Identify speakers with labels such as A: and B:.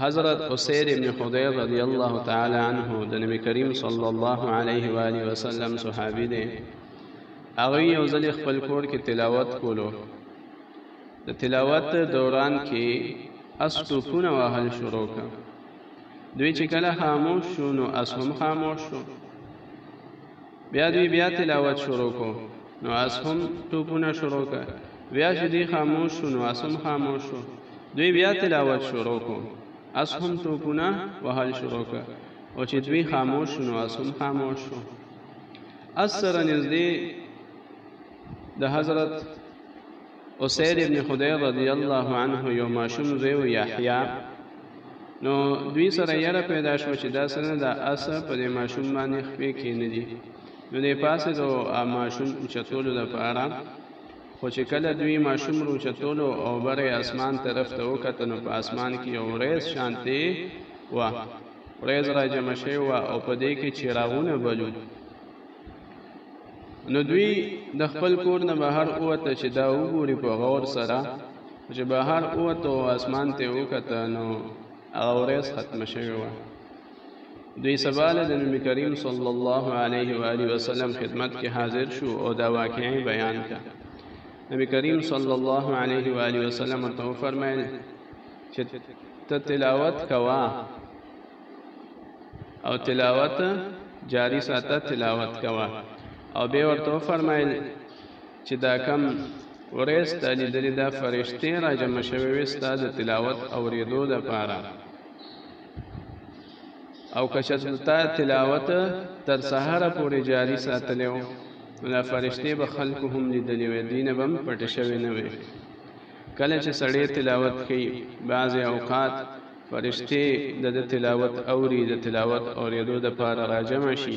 A: حضرت اسیر ابن حضیر رضی الله تعالی عنه د نبی کریم صلی الله علیه و آله وسلم صحابي دی هغه یو ځل خپل کور کې تلاوت کولو د تلاوت دوران کې اسټو پونه وهل شروع کړ دوی چې کله خاموش شو نو اس هم خاموش شو بیا دوی بیا تلاوت شروع کو نو اس هم ټوپونه شروع کړ بیا چې دوی خاموش شو نو اس هم خاموش شو دوی بیا تلاوت شروع کو اس هم ټوپونه وهل شروع کړ او چې دوی خاموش شو نو اس هم خاموش شو اس سره نږدې د حضرت اسید ابن خدیر رضی الله عنه یو ماشوم زوی و یحیی نو دوی سره یره پیدا شو چې دا سره د اس په دې ماشوم باندې خپې کې نه دي نو دې پاسه دو ماشوم چتولو د پاره خو چې کله دوی ماشوم رو چتولو او بره اسمان طرف ته وکته نو په اسمان کې یو ریس شانتي و ریس را جمع شوی و او په دې کې چراغونه بلو نو دوی د خپل کور نه بهر اوته چې دا وګوري په غور سره چې بهر اوته او اسمان ته وکته نو هغه ورځ ختم شوی و دوی سباله د نبی کریم صلی الله علیه و آله وسلم خدمت کې حاضر شو او دا واقعي بیان کړه نبی کریم صلی الله علیه و آله وسلم ته فرمایل چې ته تلاوت کوا او تلاوت جاری ساته تلاوت کوا او به ورته فرمایل چې دا کم ورځ ته لیدلې دا فرشته را جمع شوي وي ستاسو تلاوت او ریدو د پاره او کشتا تلاوت تر سهار پورې جاری ساتلو دا فرشته به خلکو هم لیدلې وي دین بم پټ شوی نه وي کله چې سړی تلاوت کوي بعض اوقات فرشتې د ده تلاوت اوري، د تلاوت اورېدو دپاره راجمع شي.